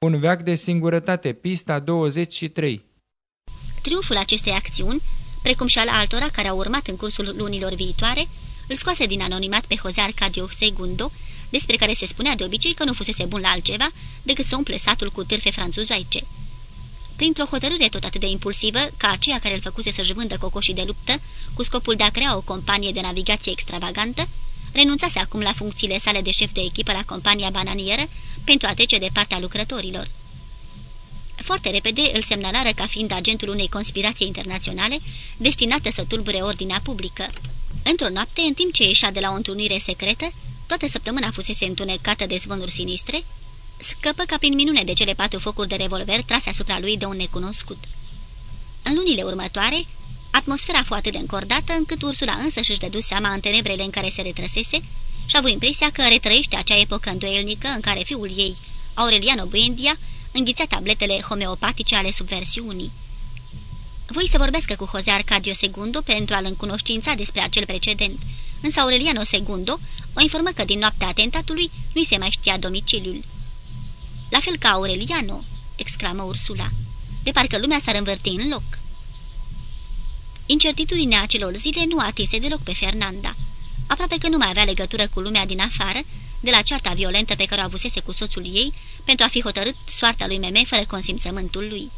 Un veac de singurătate, pista 23 Triumful acestei acțiuni, precum și al altora care au urmat în cursul lunilor viitoare, îl scoase din anonimat pe Jose Arcadio Segundo, despre care se spunea de obicei că nu fusese bun la altceva decât să umple satul cu târfe franțuzoaice. Printr-o hotărâre tot atât de impulsivă ca aceea care îl făcuse să-și vândă cocoșii de luptă, cu scopul de a crea o companie de navigație extravagantă, renunțase acum la funcțiile sale de șef de echipă la compania bananieră pentru a trece de partea lucrătorilor. Foarte repede îl semnalară ca fiind agentul unei conspirații internaționale destinată să tulbure ordinea publică. Într-o noapte, în timp ce ieșea de la o întrunire secretă, toată săptămâna fusese întunecată de zvonuri sinistre, scăpă ca prin minune de cele patru focuri de revolver trase asupra lui de un necunoscut. În lunile următoare, atmosfera fu atât de încordată încât Ursula însă și-și dădu seama în tenebrele în care se retrăsese și a avut impresia că retrăiește acea epocă îndoielnică în care fiul ei, Aureliano Buendia, înghițea tabletele homeopatice ale subversiunii. Voi să vorbească cu Jose Arcadio Segundo pentru a-l încunoștința despre acel precedent, însă Aureliano Segundo o informă că din noaptea atentatului nu-i se mai știa domiciliul. La fel ca Aureliano!" exclamă Ursula. De parcă lumea s-ar învârti în loc. Incertitudinea acelor zile nu atinse deloc pe Fernanda. Aproape că nu mai avea legătură cu lumea din afară, de la cearta violentă pe care o avusese cu soțul ei, pentru a fi hotărât soarta lui Meme fără consimțământul lui.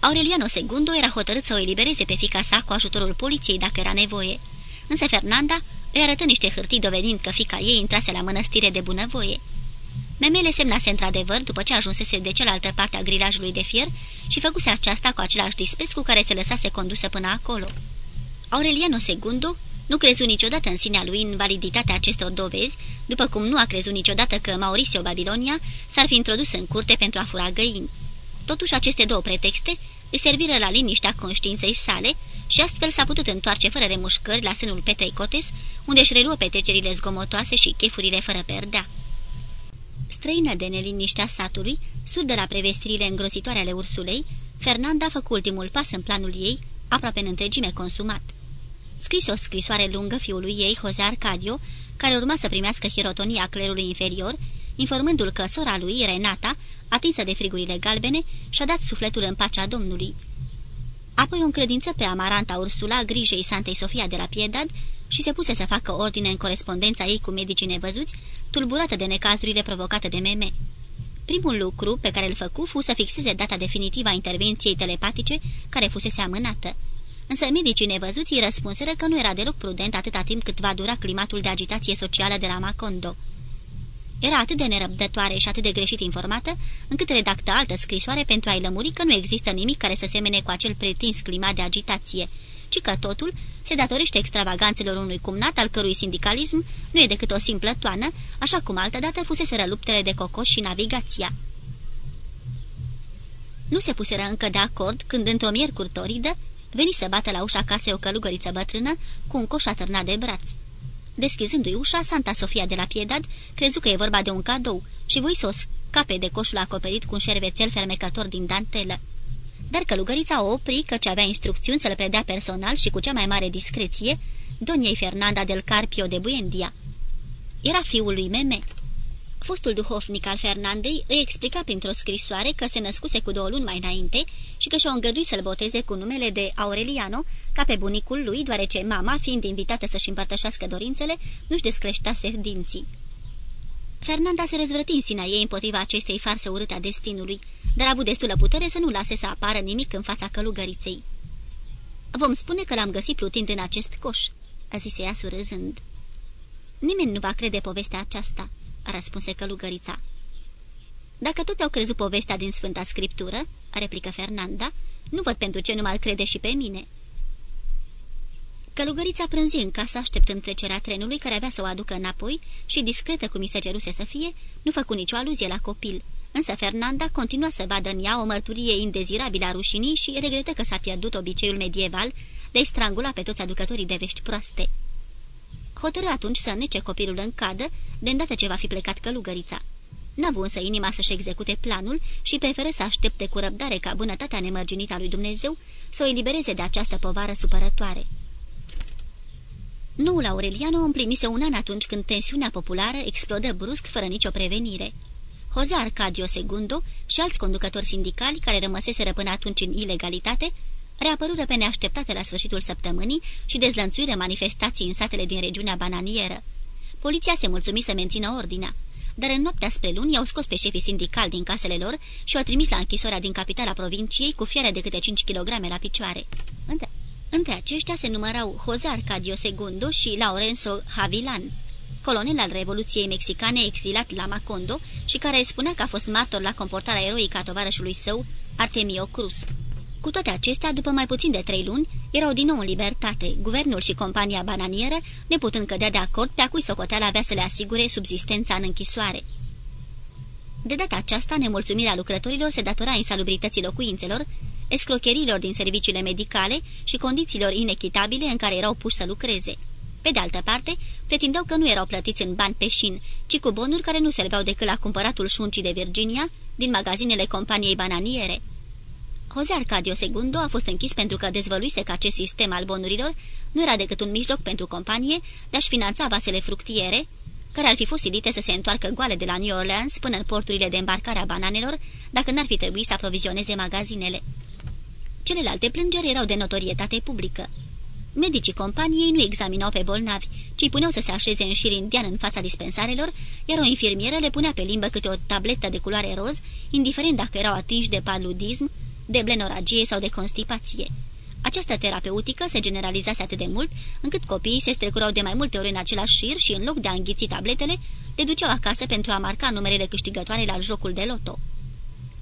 Aureliano Segundo era hotărât să o elibereze pe fica sa cu ajutorul poliției dacă era nevoie, însă Fernanda îi arătă niște hârtii dovedind că fica ei intrase la mănăstire de bunăvoie. Memele semnase într-adevăr după ce ajunsese de cealaltă parte a grilajului de fier și făcuse aceasta cu același dispreț cu care se lăsase condusă până acolo. Aureliano Segundo nu crezu niciodată în sinea lui în validitatea acestor dovezi, după cum nu a crezut niciodată că Mauricio Babilonia s-ar fi introdus în curte pentru a fura găini. Totuși, aceste două pretexte îi serviră la liniștea conștiinței sale și astfel s-a putut întoarce fără remușcări la sânul Petrei Cotes, unde își reluă petrecerile zgomotoase și chefurile fără perdea. Străină de neliniștea satului, surdă la prevestirile îngrozitoare ale ursulei, Fernanda făcu ultimul pas în planul ei, aproape în întregime consumat. Scrise o scrisoare lungă fiului ei, Jose Arcadio, care urma să primească hirotonia clerului inferior, informându-l că sora lui, Renata, atinsă de frigurile galbene, și-a dat sufletul în pacea Domnului. Apoi o încredință pe Amaranta Ursula, grijei Santei Sofia de la Piedad, și se puse să facă ordine în corespondența ei cu medicii nevăzuți, tulburată de necazurile provocate de meme. Primul lucru pe care îl făcu fu să fixeze data definitivă a intervenției telepatice, care fusese amânată. Însă medicii nevăzuți îi răspunseră că nu era deloc prudent atâta timp cât va dura climatul de agitație socială de la Macondo. Era atât de nerăbdătoare și atât de greșit informată, încât redactă altă scrisoare pentru a-i lămuri că nu există nimic care să semene cu acel pretins climat de agitație, ci că totul se datorește extravaganțelor unui cumnat al cărui sindicalism nu e decât o simplă toană, așa cum altădată fusese luptele de cocoș și navigația. Nu se puseră încă de acord când, într-o miercuri toridă, veni să bată la ușa casei o călugăriță bătrână cu un coș atârnat de braț. Deschizându-i ușa, Santa Sofia de la Piedad crezu că e vorba de un cadou și voi să o scape de coșul acoperit cu un șervețel fermecător din dantelă. Dar călugărița o opri căci avea instrucțiuni să le predea personal și cu cea mai mare discreție doniei Fernanda del Carpio de Buendia. Era fiul lui Meme. Fostul duhovnic al Fernandei îi explica printr-o scrisoare că se născuse cu două luni mai înainte și că și-o îngădui să-l boteze cu numele de Aureliano, ca pe bunicul lui, deoarece mama, fiind invitată să-și împărtășească dorințele, nu-și descreștase dinții. Fernanda se răzvrăti în sinea ei împotriva acestei farse urâte a destinului, dar a avut destulă putere să nu lase să apară nimic în fața călugăriței. Vom spune că l-am găsit plutind în acest coș," a zis ea surâzând. Nimeni nu va crede povestea aceasta," răspunse călugărița. Dacă tot au crezut povestea din Sfânta Scriptură," replică Fernanda, nu văd pentru ce nu m-ar crede și pe mine." Călugărița prânzi în casă așteptând trecerea trenului care avea să o aducă înapoi și, discretă cum i se ceruse să fie, nu făcu nicio aluzie la copil. Însă Fernanda continua să vadă în ea o mărturie indezirabilă a rușinii și regretă că s-a pierdut obiceiul medieval de a strangula pe toți aducătorii de vești proaste. Hotărâ atunci să nece copilul în cadă, de îndată ce va fi plecat călugărița. N-a însă inima să-și execute planul și preferă să aștepte cu răbdare ca bunătatea nemărginită a lui Dumnezeu să o elibereze de această povară supărătoare. Noul Aureliano împlinise un an atunci când tensiunea populară explodă brusc fără nicio prevenire. Jose Arcadio Segundo și alți conducători sindicali care rămăseseră până atunci în ilegalitate, reapărură pe neașteptate la sfârșitul săptămânii și dezlănțuiră manifestații în satele din regiunea bananieră. Poliția se mulțumi să mențină ordinea, dar în noaptea spre luni i-au scos pe șefii sindicali din casele lor și au trimis la închisoarea din capitala provinciei cu fiare de câte 5 kg la picioare. Între, între aceștia se numărau Jose Arcadio Segundo și Laurenzo Havilan colonel al Revoluției Mexicane exilat la Macondo și care spunea că a fost martor la comportarea eroică a tovarășului său, Artemio Cruz. Cu toate acestea, după mai puțin de trei luni, erau din nou în libertate, guvernul și compania bananieră, neputând cădea de acord pe a cui socoteala avea să le asigure subsistența în închisoare. De data aceasta, nemulțumirea lucrătorilor se datora insalubrității locuințelor, escrocherilor din serviciile medicale și condițiilor inechitabile în care erau puși să lucreze. Pe de altă parte, pretindeau că nu erau plătiți în bani peșin, ci cu bonuri care nu serveau decât la cumpăratul șuncii de Virginia din magazinele companiei bananiere. Jose Arcadio Segundo a fost închis pentru că dezvăluise că acest sistem al bonurilor nu era decât un mijloc pentru companie de a-și finanța vasele fructiere, care ar fi fost silite să se întoarcă goale de la New Orleans până în porturile de îmbarcare a bananelor, dacă n-ar fi trebuit să aprovizioneze magazinele. Celelalte plângeri erau de notorietate publică. Medicii companiei nu examinau pe bolnavi, ci puneau să se așeze în șir indian în fața dispensarelor, iar o infirmieră le punea pe limbă câte o tabletă de culoare roz, indiferent dacă erau atinși de paludism, de blenoragie sau de constipație. Această terapeutică se generalizase atât de mult, încât copiii se strecurau de mai multe ori în același șir și, în loc de a înghiți tabletele, le duceau acasă pentru a marca numerele câștigătoare la jocul de loto.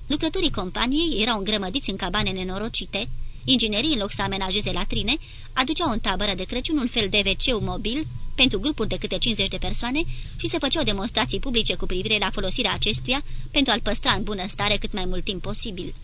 Lucrătorii companiei erau îngrămădiți în cabane nenorocite, Inginerii, în loc să amenajeze latrine, aduceau în tabără de Crăciun un fel de wc mobil pentru grupuri de câte 50 de persoane și se făceau demonstrații publice cu privire la folosirea acestuia pentru a-l păstra în bună stare cât mai mult timp posibil.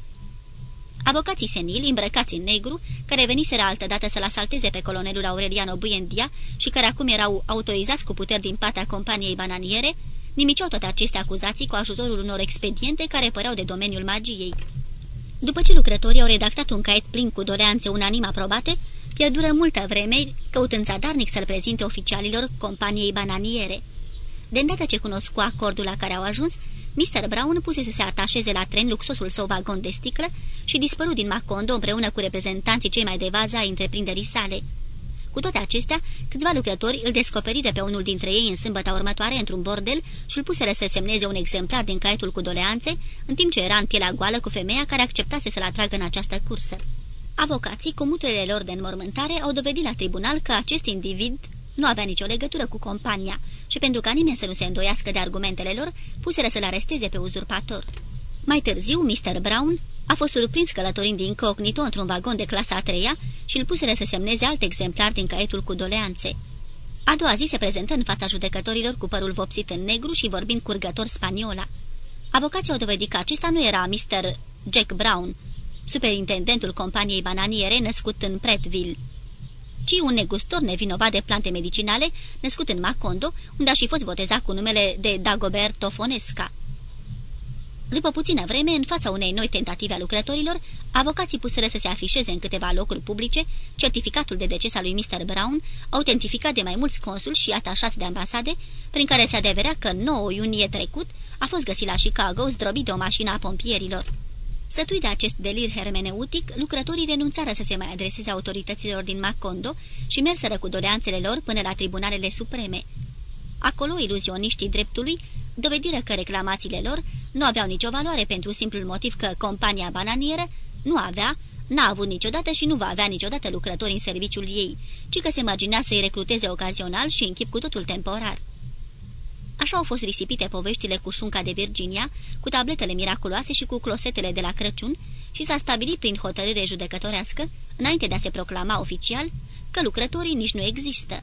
Avocații senili, îmbrăcați în negru, care veniseră altădată să-l asalteze pe colonelul Aureliano Buendia și care acum erau autorizați cu puteri din partea companiei bananiere, nimiceau toate aceste acuzații cu ajutorul unor expediente care păreau de domeniul magiei. După ce lucrătorii au redactat un caiet plin cu doleanțe unanim aprobate, pierdură multă vreme căutând zadarnic să-l prezinte oficialilor companiei bananiere. De îndată ce cunoscu acordul la care au ajuns, Mr. Brown puse să se atașeze la tren luxosul său vagon de sticlă și dispăru din Macondo împreună cu reprezentanții cei mai de vază ai întreprinderii sale. Cu toate acestea, câțiva lucrători îl descoperiră pe unul dintre ei în sâmbăta următoare într-un bordel și îl puseră să semneze un exemplar din caietul cu doleanțe, în timp ce era în pielea goală cu femeia care acceptase să-l atragă în această cursă. Avocații, cu mutrele lor de înmormântare, au dovedit la tribunal că acest individ nu avea nicio legătură cu compania și pentru ca nimeni să nu se îndoiască de argumentele lor, puseră să-l aresteze pe uzurpator. Mai târziu, Mr. Brown a fost surprins călătorind incognito într-un vagon de clasa a treia și îl pusele să semneze alt exemplar din caietul cu doleanțe. A doua zi se prezentă în fața judecătorilor cu părul vopsit în negru și vorbind curgător spaniola. Avocații au dovedit că acesta nu era Mr. Jack Brown, superintendentul companiei bananiere născut în Pretville, ci un negustor nevinovat de plante medicinale născut în Macondo, unde a și fost botezat cu numele de Dagoberto Fonesca. După puțină vreme, în fața unei noi tentative a lucrătorilor, avocații puseră să se afișeze în câteva locuri publice certificatul de deces al lui Mr. Brown, autentificat de mai mulți consuli și atașați de ambasade, prin care se adeverea că 9 iunie trecut a fost găsit la Chicago zdrobit de o mașină a pompierilor. Sătui de acest delir hermeneutic, lucrătorii renunțară să se mai adreseze autorităților din Macondo și merseră cu doleanțele lor până la tribunalele supreme. Acolo, iluzioniștii dreptului dovediră că reclamațiile lor nu aveau nicio valoare pentru simplul motiv că compania bananieră nu avea, n-a avut niciodată și nu va avea niciodată lucrători în serviciul ei, ci că se imagina să-i recruteze ocazional și în chip cu totul temporar. Așa au fost risipite poveștile cu șunca de Virginia, cu tabletele miraculoase și cu closetele de la Crăciun și s-a stabilit prin hotărâre judecătorească, înainte de a se proclama oficial, că lucrătorii nici nu există.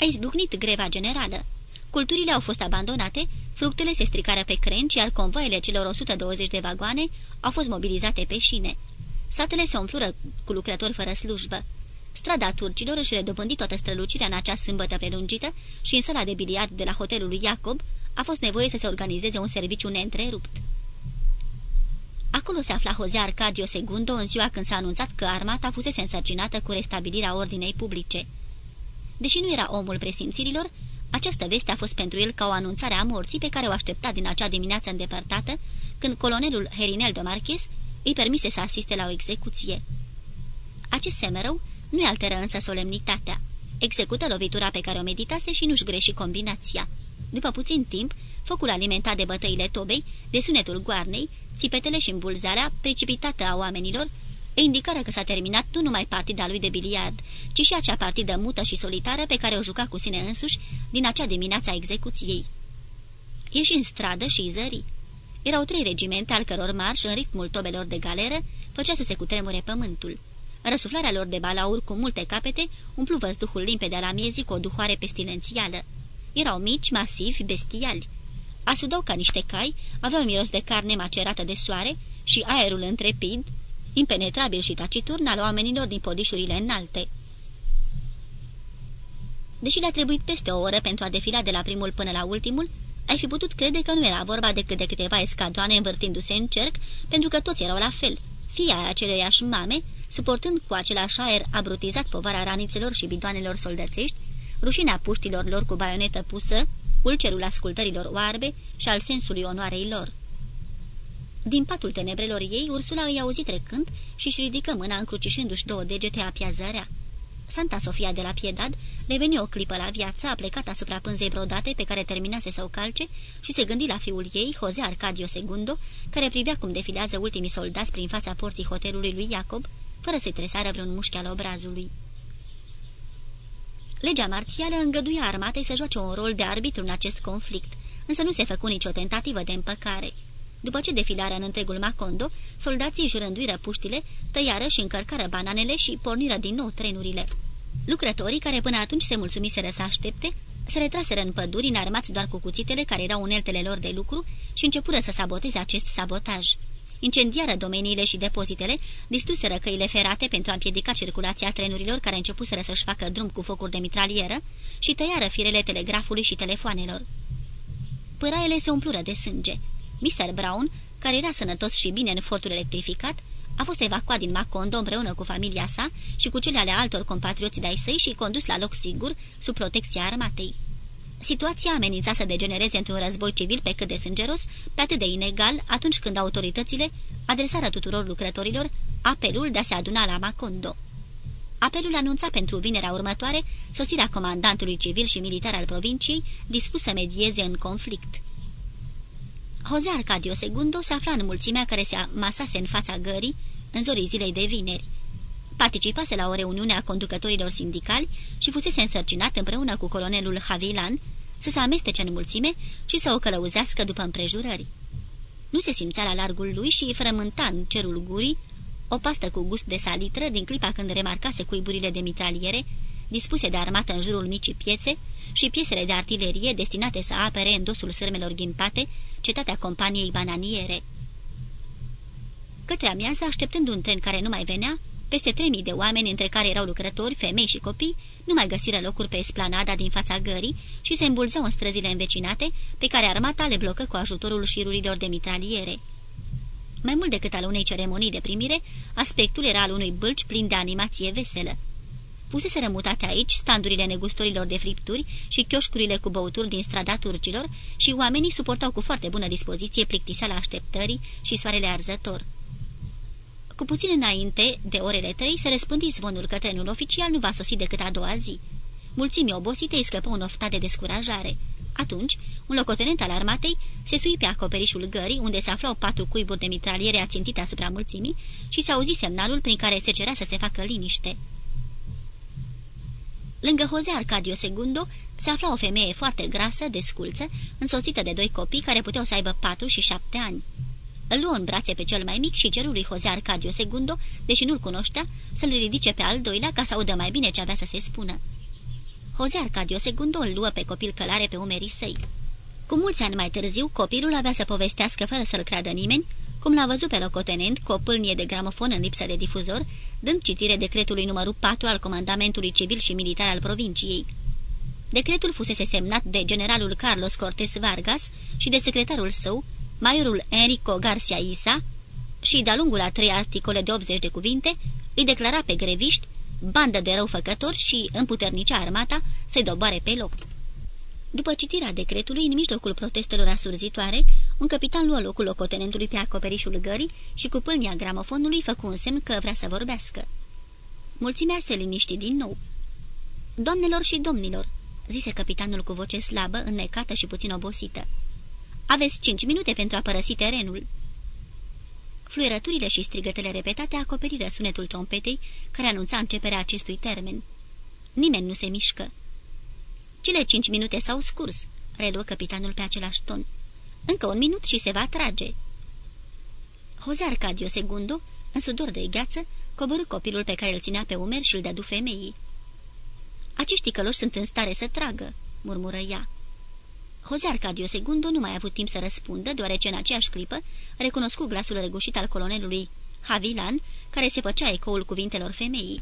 A izbucnit greva generală. Culturile au fost abandonate, fructele se stricară pe crenci, iar convoiele celor 120 de vagoane au fost mobilizate pe șine. Satele se umplură cu lucrători fără slujbă. Strada turcilor își redobândi toată strălucirea în acea sâmbătă prelungită și în sala de biliard de la hotelul lui Iacob a fost nevoie să se organizeze un serviciu neîntrerupt. Acolo se afla Jose Arcadio Segundo în ziua când s-a anunțat că armata fusese însărcinată cu restabilirea ordinei publice. Deși nu era omul presimțirilor, Această veste a fost pentru el ca o anunțare a morții pe care o aștepta din acea dimineață îndepărtată, când colonelul Herinel de Marches îi permise să asiste la o execuție. Acest semerău nu-i alteră însă solemnitatea. Execută lovitura pe care o meditase și nu-și greși combinația. După puțin timp, focul alimentat de bătăile tobei, de sunetul goarnei, țipetele și îmbulzarea precipitată a oamenilor, îi indicară că s-a terminat nu numai partida lui de biliard, ci și acea partidă mută și solitară pe care o juca cu sine însuși din acea dimineață a execuției. Ieși în stradă și zări. Erau trei regimente al căror marș în ritmul tobelor de galeră făcea să se cutremure pământul. Răsuflarea lor de balaur cu multe capete umplu văzduhul limpede al amiezii cu o duhoare pestilențială. Erau mici, masivi, bestiali. Asudau ca niște cai, aveau miros de carne macerată de soare și aerul întrepid, impenetrabil și taciturn al oamenilor din podișurile înalte. Deși le-a trebuit peste o oră pentru a defila de la primul până la ultimul, ai fi putut crede că nu era vorba decât de câteva escadroane învârtindu-se în cerc, pentru că toți erau la fel, fie ai aceleiași mame, suportând cu același aer abrutizat povara ranițelor și bidoanelor soldățești, rușinea puștilor lor cu baionetă pusă, ulcerul ascultărilor oarbe și al sensului onoarei lor. Din patul tenebrelor ei, Ursula îi auzi trecând și își ridică mâna încrucișându-și două degete a piazărea. Santa Sofia de la Piedad reveni o clipă la viață, a plecat asupra pânzei brodate pe care terminase să o calce și se gândi la fiul ei, Jose Arcadio Segundo, care privea cum defilează ultimii soldați prin fața porții hotelului lui Iacob, fără să-i tresară vreun mușchi al obrazului. Legea marțială îngăduia armatei să joace un rol de arbitru în acest conflict, însă nu se făcu nicio tentativă de împăcare. După ce defilară în întregul Macondo, soldații jurânduiră puștile, tăiară și încărcară bananele și porniră din nou trenurile. Lucrătorii, care până atunci se mulțumiseră să aștepte, se retraseră în păduri înarmați doar cu cuțitele care erau uneltele lor de lucru și începură să saboteze acest sabotaj. Incendiară domeniile și depozitele, distruseră căile ferate pentru a împiedica circulația trenurilor care începuseră să-și facă drum cu focuri de mitralieră și tăiară firele telegrafului și telefoanelor. Pâraiele se umplură de sânge. Mr. Brown, care era sănătos și bine în fortul electrificat, a fost evacuat din Macondo împreună cu familia sa și cu cele ale altor compatrioți de-ai săi și condus la loc sigur, sub protecția armatei. Situația amenința să degenereze într-un război civil pe cât de sângeros, pe atât de inegal, atunci când autoritățile adresară tuturor lucrătorilor apelul de a se aduna la Macondo. Apelul anunța pentru vinerea următoare sosirea comandantului civil și militar al provinciei, dispus să medieze în conflict. Jose Arcadio Segundo se afla în mulțimea care se masase în fața gării în zorii zilei de vineri. Participase la o reuniune a conducătorilor sindicali și fusese însărcinat împreună cu colonelul Havilan să se amestece în mulțime și să o călăuzească după împrejurări. Nu se simțea la largul lui și frământa în cerul gurii o pastă cu gust de salitră din clipa când remarcase cuiburile de mitraliere dispuse de armată în jurul micii piețe și piesele de artilerie destinate să apere în dosul sârmelor ghimpate cetatea companiei bananiere. Către amiază, așteptând un tren care nu mai venea, peste 3000 de oameni, între care erau lucrători, femei și copii, nu mai găsiră locuri pe esplanada din fața gării și se îmbulzeau în străzile învecinate, pe care armata le blocă cu ajutorul șirurilor de mitraliere. Mai mult decât al unei ceremonii de primire, aspectul era al unui bâlci plin de animație veselă. Pusese rămutate aici standurile negustorilor de fripturi și chioșcurile cu băuturi din strada turcilor și oamenii suportau cu foarte bună dispoziție plictiseala așteptării și soarele arzător. Cu puțin înainte de orele trei se răspândi zvonul că trenul oficial nu va sosi decât a doua zi. Mulțimii obosite îi scăpă un oftat de descurajare. Atunci, un locotenent al armatei se sui pe acoperișul gării, unde se aflau patru cuiburi de mitraliere ațintite asupra mulțimii și se auzi semnalul prin care se cerea să se facă liniște. Lângă Jose Arcadio Segundo se afla o femeie foarte grasă, desculță, însoțită de doi copii care puteau să aibă patru și șapte ani. Îl luă în brațe pe cel mai mic și cerul lui Jose Arcadio Segundo, deși nu-l cunoștea, să-l ridice pe al doilea ca să audă mai bine ce avea să se spună. Jose Arcadio Segundo îl luă pe copil călare pe umerii săi. Cu mulți ani mai târziu, copilul avea să povestească fără să-l creadă nimeni, cum l-a văzut pe locotenent cu o pâlnie de gramofon în lipsă de difuzor, dând citire decretului numărul 4 al Comandamentului Civil și Militar al provinciei. Decretul fusese semnat de generalul Carlos Cortés Vargas și de secretarul său, Maiorul Enrico Garcia Isa, și de-a lungul a trei articole de 80 de cuvinte, îi declara pe greviști, bandă de răufăcători și împuternicea armata să-i doboare pe loc. După citirea decretului, în mijlocul protestelor asurzitoare, un capitan luă locul locotenentului pe acoperișul gării și cu pâlnia gramofonului făcu un semn că vrea să vorbească. Mulțimea se liniști din nou. Doamnelor și domnilor, zise capitanul cu voce slabă, înnecată și puțin obosită. Aveți cinci minute pentru a părăsi terenul." Fluierăturile și strigătele repetate acoperiră sunetul trompetei care anunța începerea acestui termen. Nimeni nu se mișcă. Cele cinci minute s-au scurs, reluă capitanul pe același ton. Încă un minut și se va trage. Jose Arcadio Segundo, în sudor de gheață, coborâ copilul pe care îl ținea pe umeri și îl dădu femeii. Acești căloși sunt în stare să tragă," murmură ea. Jose Arcadio Segundo nu mai a avut timp să răspundă, deoarece în aceeași clipă recunoscu glasul răgușit al colonelului Havilan, care se făcea ecoul cuvintelor femeii.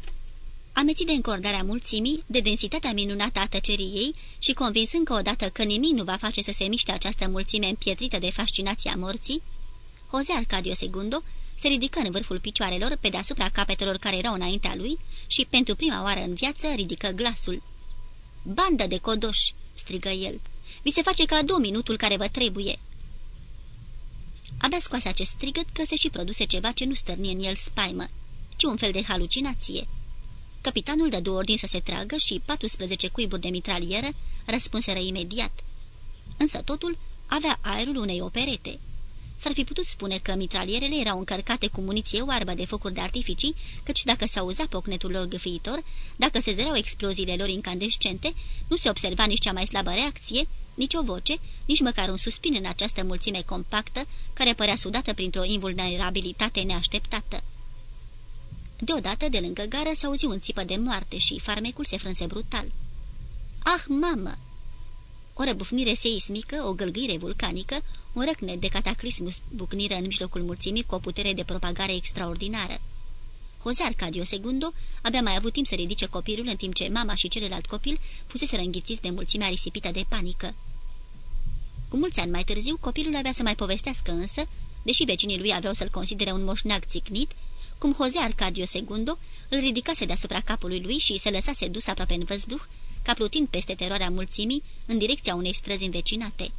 Amețit de încordarea mulțimii, de densitatea minunată a tăcerii ei și convins încă o dată că nimic nu va face să se miște această mulțime împietrită de fascinația morții, Jose Arcadio Segundo se ridică în vârful picioarelor pe deasupra capetelor care erau înaintea lui și, pentru prima oară în viață, ridică glasul. Bandă de codoși!" strigă el. Vi se face ca două minutul care vă trebuie." Abia scoase acest strigăt că se și produse ceva ce nu stărnie în el spaimă, ci un fel de halucinație. Capitanul dă două ordini să se tragă și 14 cuiburi de mitralieră răspunseră imediat. Însă totul avea aerul unei operete. S-ar fi putut spune că mitralierele erau încărcate cu muniție oarbă de focuri de artificii, căci dacă s-auza pocnetul lor gâfâitor, dacă se zăreau exploziile lor incandescente, nu se observa nici cea mai slabă reacție, nici o voce, nici măcar un suspin în această mulțime compactă, care părea sudată printr-o invulnerabilitate neașteptată. Deodată, de lângă gară, s-auzi un țipă de moarte și farmecul se frânse brutal. Ah, mamă! O răbufnire seismică, o gălgâire vulcanică, un răcnet de cataclism bucniră în mijlocul mulțimii cu o putere de propagare extraordinară. Jose Arcadio Segundo abia mai avut timp să ridice copilul în timp ce mama și celălalt copil fusese înghițiți de mulțimea risipită de panică. Cu mulți ani mai târziu, copilul avea să mai povestească însă, deși vecinii lui aveau să-l considere un moșneag țicnit, cum Jose Arcadio Segundo îl ridicase deasupra capului lui și se lăsase dus aproape în văzduh, ca plutind peste teroarea mulțimii în direcția unei străzi învecinate.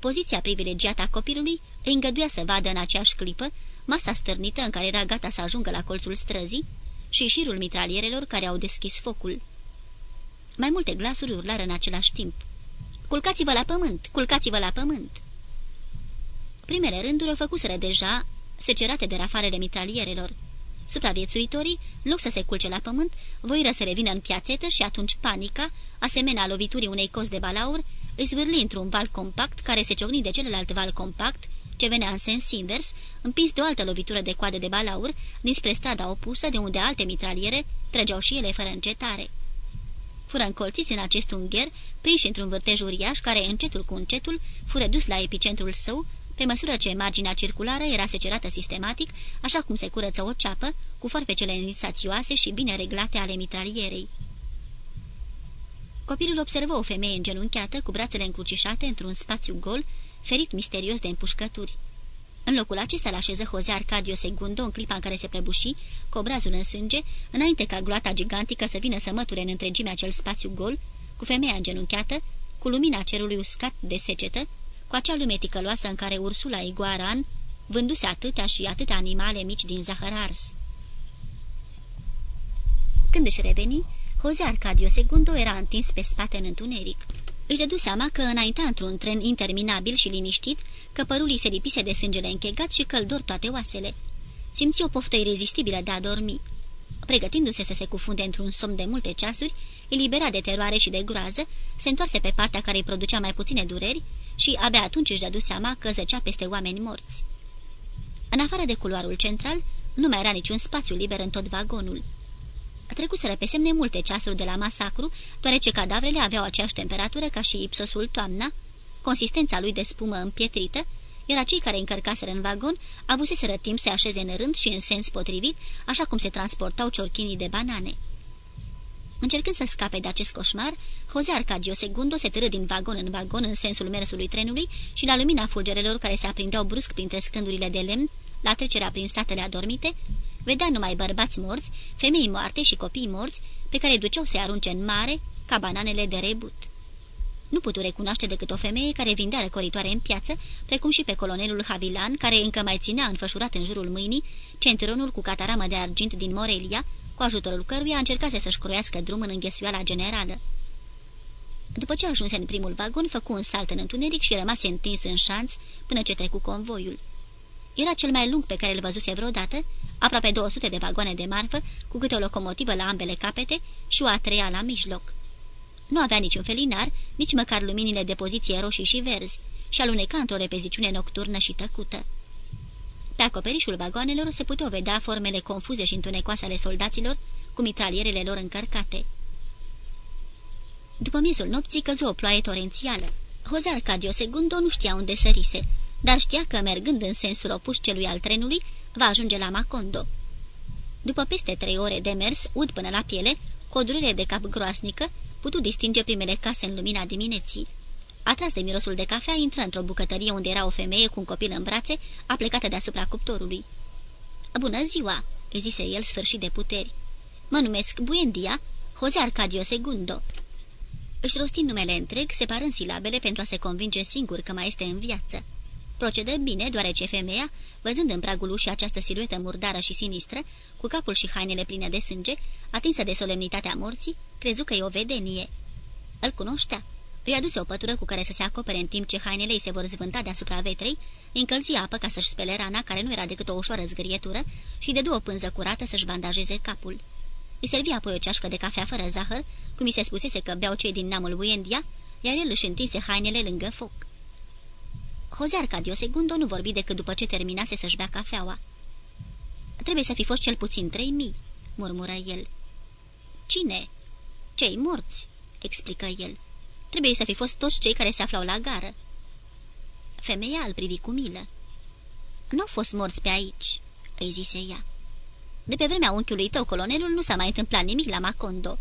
Poziția privilegiată a copilului îi îngăduia să vadă în aceeași clipă masa stârnită în care era gata să ajungă la colțul străzii și șirul mitralierelor care au deschis focul. Mai multe glasuri urlară în același timp. Culcați-vă la pământ! Culcați-vă la pământ!" Primele rânduri o făcuseră deja, secerate de rafarele mitralierelor. Supraviețuitorii, în loc să se culce la pământ, voiră să revină în piațetă și atunci panica, asemenea loviturii unei cos de balaur, îi zvârli într-un val compact care se ciocni de celălalt val compact, ce venea în sens invers, împins de o altă lovitură de coadă de balaur, dinspre strada opusă, de unde alte mitraliere trăgeau și ele fără încetare. Fură încolțiți în acest ungher, prinși într-un vârtej uriaș care, încetul cu încetul, fură dus la epicentrul său, pe măsură ce marginea circulară era secerată sistematic, așa cum se curăță o ceapă, cu farfecele inisațioase și bine reglate ale mitralierei. Copilul observă o femeie îngenunchiată, cu brațele încrucișate într-un spațiu gol, ferit misterios de împușcături. În locul acesta la așeză Jose Arcadio Segundo în clipa în care se prăbuși, cu obrazul în sânge, înainte ca gloata gigantică să vină să măture în întregime acel spațiu gol, cu femeia îngenunchiată, cu lumina cerului uscat de secetă, cu acea lume ticăloasă în care Ursula Iguaran vânduse atâtea și atâtea animale mici din zahăr ars. Când își reveni, Jose Arcadio Segundo era întins pe spate în întuneric. Își dădu seama că înaintea într-un tren interminabil și liniștit, că părul se lipise de sângele închegat și căldor toate oasele. Simți o poftă irezistibilă de a dormi. Pregătindu-se să se cufunde într-un somn de multe ceasuri, eliberat de teroare și de groază, se întoarse pe partea care îi producea mai puține dureri și abia atunci își dădu seama că zăcea peste oameni morți. În afară de culoarul central, nu mai era niciun spațiu liber în tot vagonul. Trecuseră pe semne multe ceasuri de la masacru, deoarece cadavrele aveau aceeași temperatură ca și ipsosul toamna, consistența lui de spumă împietrită, iar cei care încărcaseră în vagon avuseseră timp să așeze în rând și în sens potrivit, așa cum se transportau ciorchinii de banane. Încercând să scape de acest coșmar, Jose Arcadio Segundo se târâ din vagon în vagon în sensul mersului trenului și la lumina fulgerelor care se aprindeau brusc printre scândurile de lemn, la trecerea prin satele adormite, vedea numai bărbați morți, femei moarte și copii morți, pe care duceau să arunce în mare ca bananele de rebut. Nu putu recunoaște decât o femeie care vindea răcoritoare în piață, precum și pe colonelul Havilan, care încă mai ținea înfășurat în jurul mâinii centuronul cu cataramă de argint din Morelia, cu ajutorul căruia încercase să-și croiască drum în înghesuiala generală. După ce ajunse în primul vagon, făcu un salt în întuneric și rămase întins în șanț până ce trecu convoiul. Era cel mai lung pe care îl văzuse vreodată, aproape 200 de vagoane de marfă, cu câte o locomotivă la ambele capete și o a treia la mijloc. Nu avea niciun felinar, nici măcar luminile de poziție roșii și verzi, și aluneca într-o repeziciune nocturnă și tăcută. Pe acoperișul vagoanelor se puteau vedea formele confuze și întunecoase ale soldaților, cu mitralierele lor încărcate. După miezul nopții căzu o ploaie torențială. Jose Arcadio Segundo nu știa unde sărise, dar știa că, mergând în sensul opus celui al trenului, va ajunge la Macondo. După peste trei ore de mers, ud până la piele, cu o durere de cap groasnică, putu distinge primele case în lumina dimineții. Atras de mirosul de cafea, intră într-o bucătărie unde era o femeie cu un copil în brațe, aplecată deasupra cuptorului. Bună ziua!" zise el sfârșit de puteri. Mă numesc Buendia, Jose Arcadio Segundo." Își rosti numele întreg, separând silabele pentru a se convinge singur că mai este în viață. Procedă bine, deoarece femeia, văzând în pragul ușii această siluetă murdară și sinistră, cu capul și hainele pline de sânge, atinsă de solemnitatea morții, crezu că e o vedenie. Îl cunoștea. Îi aduse o pătură cu care să se acopere în timp ce hainele îi se vor zvânta deasupra vetrei, încălzi apă ca să-și spele rana, care nu era decât o ușoară zgârietură, și de două pânză curată să-și bandajeze capul. Îi servi apoi o ceașcă de cafea fără zahăr, cum i se spusese că beau cei din namul Buendia, iar el își întinse hainele lângă foc. Jose Arcadio Segundo nu vorbi decât după ce terminase să-și bea cafeaua. Trebuie să fi fost cel puțin trei mii," murmură el. Cine?" Cei morți," explică el. Trebuie să fi fost toți cei care se aflau la gară." Femeia îl privi cu milă. Nu au fost morți pe aici," îi zise ea. De pe vremea unchiului tău, colonelul, nu s-a mai întâmplat nimic la Macondo."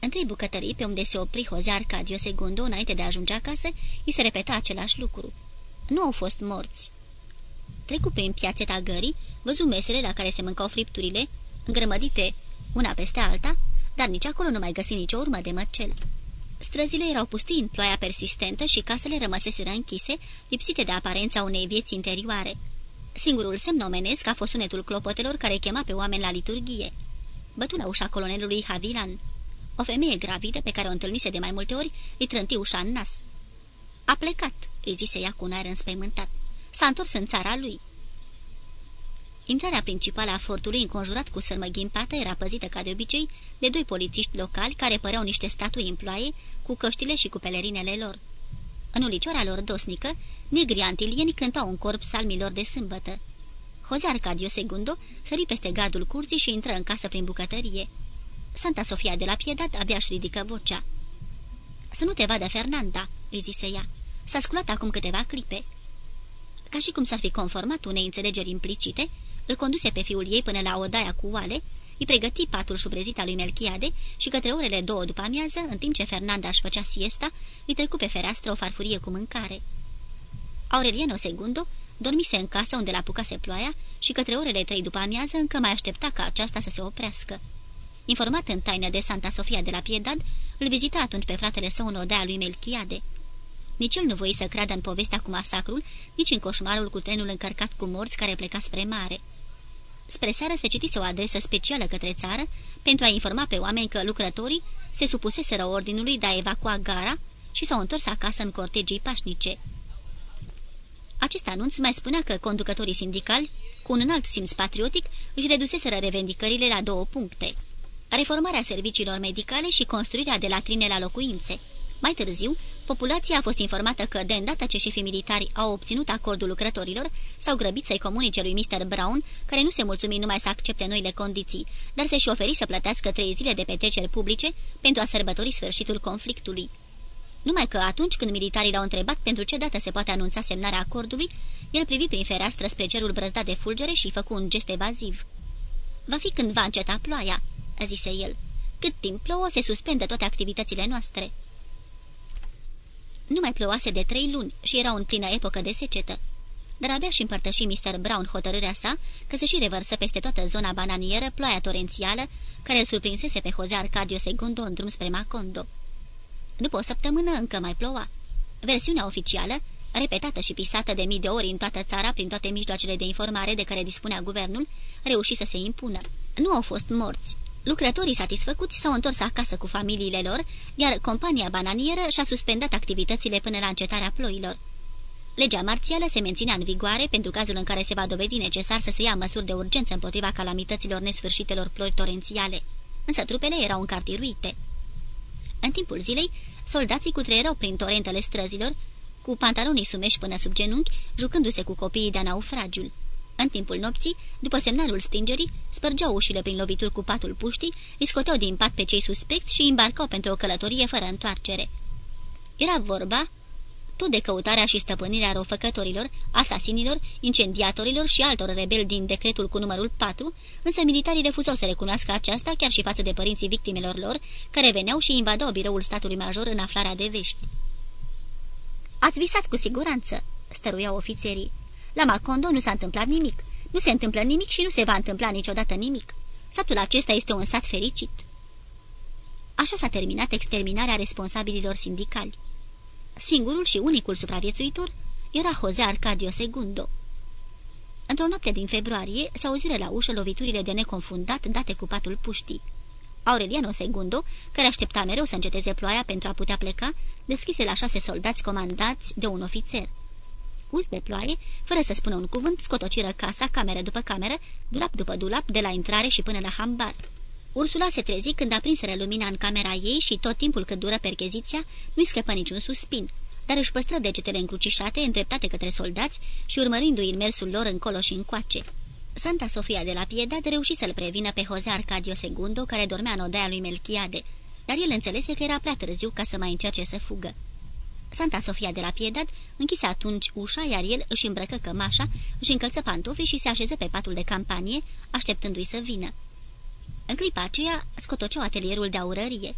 În trei bucătării, pe unde se opri Jose Arcadio Segundo înainte de a ajunge acasă, îi se repeta același lucru. Nu au fost morți. Trecu prin piațeta gării, văzu mesele la care se mâncau fripturile, îngrămădite una peste alta, dar nici acolo nu mai găsi nicio urmă de măcel. Străzile erau pustii în ploaia persistentă și casele rămăseseră închise, lipsite de aparența unei vieți interioare. Singurul semn omenesc a fost sunetul clopotelor care chema pe oameni la liturghie. Bătu la ușa colonelului Havilan. O femeie gravidă, pe care o întâlnise de mai multe ori, îi trânti ușa în nas. A plecat," îi zise ea cu un aer înspăimântat. S-a întors în țara lui." Intrarea principală a fortului, înconjurat cu sărmă ghimpată, era păzită ca de obicei de doi polițiști locali care păreau niște statui în ploaie, cu căștile și cu pelerinele lor. În ulicioara lor dosnică, negri antilieni cântau un corp salmilor de sâmbătă. Jose Arcadio Segundo sări peste gardul curții și intră în casă prin bucătărie. Santa Sofia de la Piedad abia își ridică vocea. Să nu te vadă Fernanda," îi zise ea. S-a sculat acum câteva clipe." Ca și cum s-ar fi conformat unei înțelegeri implicite, îl conduse pe fiul ei până la odaia cu oale, îi pregăti patul șubrezit al lui Melchiade și către orele două după amiază, în timp ce Fernanda își făcea siesta, îi trecu pe fereastră o farfurie cu mâncare. Aureliano Segundo dormise în casă unde l-apucase ploaia și către orele trei după amiază încă mai aștepta ca aceasta să se oprească. Informat în taină de Santa Sofia de la Piedad, îl vizita atunci pe fratele său în odea lui Melchiade. Nici el nu voi să creadă în povestea cu masacrul, nici în coșmarul cu trenul încărcat cu morți care pleca spre mare. Spre seară se citise o adresă specială către țară pentru a informa pe oameni că lucrătorii se supuseseră ordinului de a evacua gara și s-au întors acasă în cortegii pașnice. Acest anunț mai spunea că conducătorii sindicali, cu un înalt simț patriotic, își reduseseră revendicările la două puncte. Reformarea serviciilor medicale și construirea de latrine la locuințe. Mai târziu, populația a fost informată că, de îndată ce șefii militari au obținut acordul lucrătorilor, s-au grăbit să-i comunice lui Mr. Brown, care nu se mulțumi numai să accepte noile condiții, dar se și oferi să plătească trei zile de petreceri publice pentru a sărbători sfârșitul conflictului. Numai că atunci când militarii l-au întrebat pentru ce dată se poate anunța semnarea acordului, el privi prin fereastră spre cerul brăzdat de fulgere și făcu un gest evaziv. Va fi când va înceta ploaia," zise el. Cât timp plouă, se suspendă toate activitățile noastre." Nu mai plouase de trei luni și era în plină epocă de secetă. Dar abia și împărtăși Mr. Brown hotărârea sa că se și revărsă peste toată zona bananieră ploaia torențială care îl surprinsese pe Jose Arcadio Segundo în drum spre Macondo. După o săptămână încă mai ploua. Versiunea oficială, repetată și pisată de mii de ori în toată țara prin toate mijloacele de informare de care dispunea guvernul, reuși să se impună. Nu au fost morți. Lucrătorii satisfăcuți s-au întors acasă cu familiile lor, iar compania bananieră și-a suspendat activitățile până la încetarea ploilor. Legea marțială se menținea în vigoare pentru cazul în care se va dovedi necesar să se ia măsuri de urgență împotriva calamităților nesfârșitelor ploi torențiale, însă trupele erau încartiruite. În timpul zilei, soldații cutreierau prin torentele străzilor, cu pantalonii sumeși până sub genunchi, jucându-se cu copiii de naufragiul. În timpul nopții, după semnalul stingerii, spărgeau ușile prin lovituri cu patul puștii, îi scoteau din pat pe cei suspecți și îi îmbarcau pentru o călătorie fără întoarcere. Era vorba tot de căutarea și stăpânirea răufăcătorilor, asasinilor, incendiatorilor și altor rebeli din decretul cu numărul 4, însă militarii refuzau să recunoască aceasta chiar și față de părinții victimelor lor, care veneau și invadau biroul statului major în aflarea de vești. Ați visat cu siguranță," stăruiau ofițerii. La Macondo nu s-a întâmplat nimic. Nu se întâmplă nimic și nu se va întâmpla niciodată nimic. Satul acesta este un stat fericit." Așa s-a terminat exterminarea responsabililor sindicali. Singurul și unicul supraviețuitor era Jose Arcadio Segundo. Într-o noapte din februarie se auzire la ușă loviturile de neconfundat date cu patul puștii. Aureliano Segundo, care aștepta mereu să înceteze ploaia pentru a putea pleca, deschise la șase soldați comandați de un ofițer. Uz de ploaie, fără să spună un cuvânt, scotociră casa, cameră după cameră, dulap după dulap, de la intrare și până la hambar. Ursula se trezi când aprinseră lumina în camera ei și tot timpul cât dură percheziția, nu-i scăpă niciun suspin, dar își păstră degetele încrucișate, îndreptate către soldați și urmărindu-i mersul lor încolo și încoace. Santa Sofia de la Piedad reuși să-l prevină pe Jose Arcadio Segundo, care dormea în odaia lui Melchiade, dar el înțelese că era prea târziu ca să mai încerce să fugă. Santa Sofia de la Piedad închise atunci ușa, iar el își îmbrăcă cămașa, își încălță pantofii și se așeză pe patul de campanie, așteptându-i să vină. În clipa aceea scotoceau atelierul de aurărie.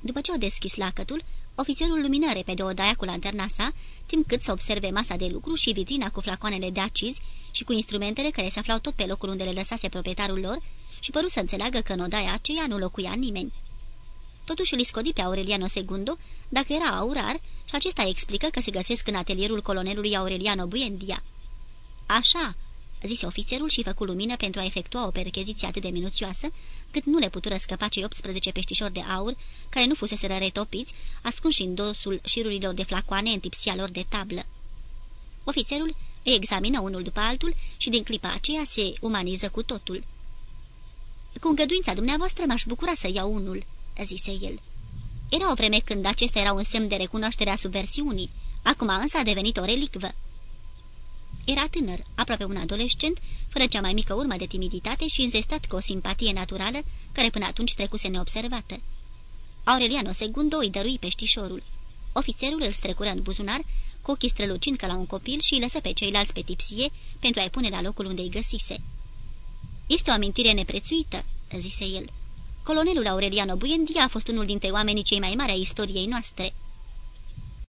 După ce au deschis lacătul, ofițerul lumină repede odaia cu lanterna sa, timp cât să observe masa de lucru și vitrina cu flacoanele de acizi și cu instrumentele care se aflau tot pe locul unde le lăsase proprietarul lor și păru să înțeleagă că în odaia aceea nu locuia nimeni. Totuși îl scodi pe Aureliano Segundo dacă era aurar și acesta explică că se găsesc în atelierul colonelului Aureliano Buendia. Așa, zise ofițerul și făcu lumină pentru a efectua o percheziție atât de minuțioasă, cât nu le putură scăpa cei 18 peștișori de aur, care nu fusese retopiți, ascunși în dosul șirurilor de flacoane în tipsia lor de tablă. Ofițerul îi examină unul după altul și din clipa aceea se umaniză cu totul. Cu îngăduința dumneavoastră m-aș bucura să iau unul," zise el. Era o vreme când acesta era un semn de recunoaștere a subversiunii, acum însă a devenit o relicvă. Era tânăr, aproape un adolescent, fără cea mai mică urmă de timiditate și înzestrat cu o simpatie naturală, care până atunci trecuse neobservată. Aureliano Segundo îi dărui peștișorul. Ofițerul îl strecură în buzunar, cu ochii strălucind ca la un copil și îi lăsă pe ceilalți pe tipsie pentru a-i pune la locul unde îi găsise. Este o amintire neprețuită," zise el. Colonelul Aureliano Buendia a fost unul dintre oamenii cei mai mari ai istoriei noastre."